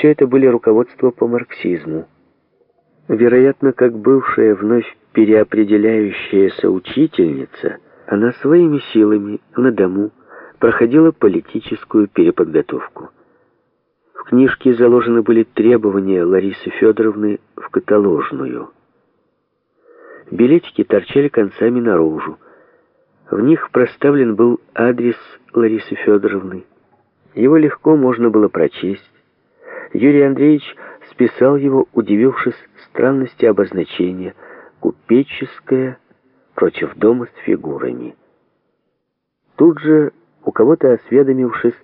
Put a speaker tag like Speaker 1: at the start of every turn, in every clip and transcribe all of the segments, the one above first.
Speaker 1: Все это были руководства по марксизму. Вероятно, как бывшая вновь переопределяющаяся учительница, она своими силами на дому проходила политическую переподготовку. В книжке заложены были требования Ларисы Федоровны в каталожную. Билетики торчали концами наружу. В них проставлен был адрес Ларисы Федоровны. Его легко можно было прочесть. Юрий Андреевич списал его, удивившись странности обозначения «купеческое против дома с фигурами». Тут же, у кого-то осведомившись,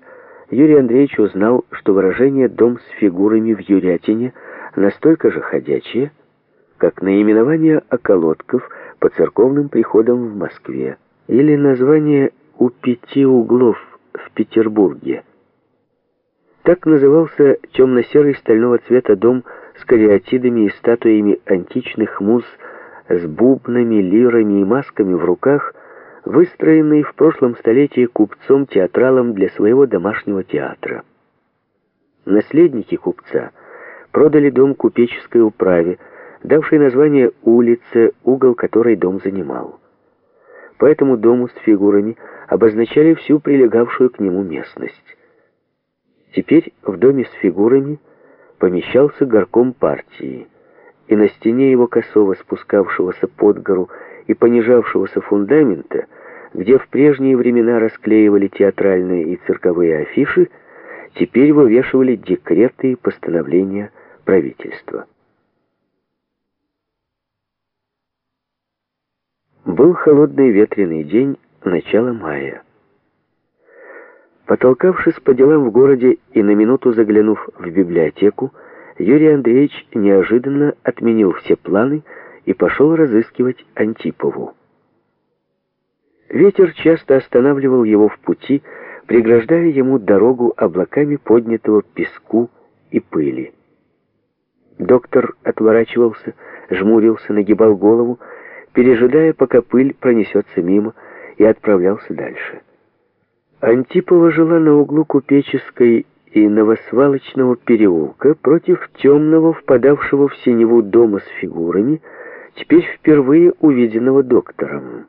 Speaker 1: Юрий Андреевич узнал, что выражение «дом с фигурами» в Юрятине настолько же ходячее, как наименование околотков по церковным приходам в Москве или название «у пяти углов» в Петербурге. Так назывался темно-серый стального цвета дом с кариатидами и статуями античных муз с бубнами, лирами и масками в руках, выстроенный в прошлом столетии купцом-театралом для своего домашнего театра. Наследники купца продали дом купеческой управе, давшей название улице, угол которой дом занимал. По этому дому с фигурами обозначали всю прилегавшую к нему местность. Теперь в доме с фигурами помещался горком партии, и на стене его косого спускавшегося под гору и понижавшегося фундамента, где в прежние времена расклеивали театральные и цирковые афиши, теперь вывешивали декреты и постановления правительства. Был холодный ветреный день начала мая. Потолкавшись по делам в городе и на минуту заглянув в библиотеку, Юрий Андреевич неожиданно отменил все планы и пошел разыскивать Антипову. Ветер часто останавливал его в пути, преграждая ему дорогу облаками поднятого песку и пыли. Доктор отворачивался, жмурился, нагибал голову, пережидая, пока пыль пронесется мимо, и отправлялся дальше. Антипова жила на углу Купеческой и Новосвалочного переулка против темного, впадавшего в синеву дома с фигурами, теперь впервые увиденного доктором.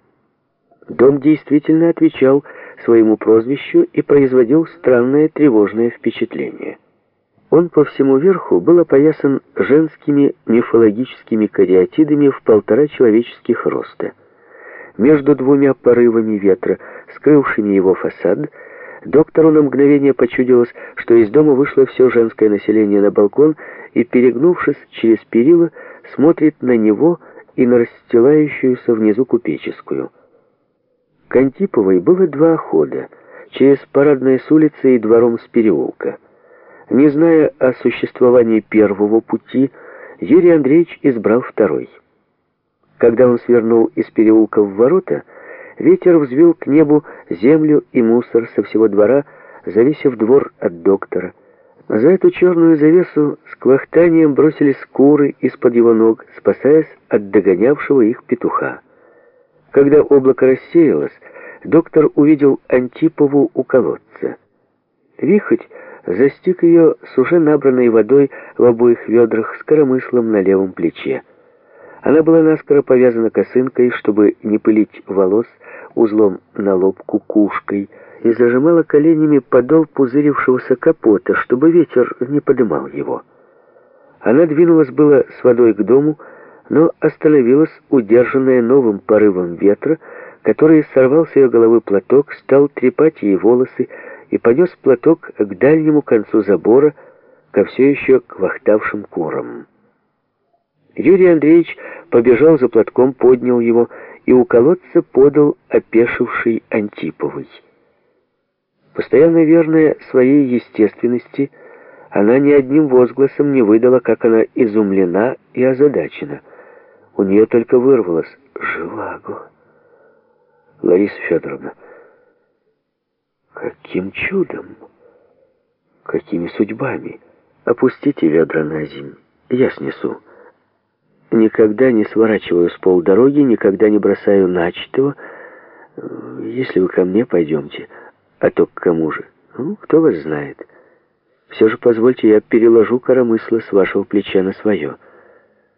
Speaker 1: Дом действительно отвечал своему прозвищу и производил странное тревожное впечатление. Он по всему верху был опоясан женскими мифологическими кариатидами в полтора человеческих роста. Между двумя порывами ветра, скрывшими его фасад, доктору на мгновение почудилось, что из дома вышло все женское население на балкон и, перегнувшись через перила, смотрит на него и на расстилающуюся внизу купеческую. К Антиповой было два хода, через парадные с улицы и двором с переулка. Не зная о существовании первого пути, Юрий Андреевич избрал второй. Когда он свернул из переулка в ворота, ветер взвил к небу землю и мусор со всего двора, зависев двор от доктора. За эту черную завесу с квахтанием бросились куры из-под его ног, спасаясь от догонявшего их петуха. Когда облако рассеялось, доктор увидел Антипову у колодца. Вихоть застиг ее с уже набранной водой в обоих ведрах с коромыслом на левом плече. Она была наскоро повязана косынкой, чтобы не пылить волос, узлом на лоб кукушкой, и зажимала коленями подол пузырившегося капота, чтобы ветер не подымал его. Она двинулась было с водой к дому, но остановилась, удержанная новым порывом ветра, который сорвал с ее головы платок, стал трепать ей волосы и понес платок к дальнему концу забора, ко все еще квахтавшим курам. Юрий Андреевич побежал за платком, поднял его и у колодца подал опешивший Антиповый. Постоянно верная своей естественности, она ни одним возгласом не выдала, как она изумлена и озадачена. У нее только вырвалось «Живаго». Лариса Федоровна, каким чудом, какими судьбами? Опустите ведра на землю, я снесу. Никогда не сворачиваю с полдороги, никогда не бросаю начатого. Если вы ко мне пойдемте, а то к кому же? Ну, кто вас знает. Все же позвольте, я переложу коромысло с вашего плеча на свое.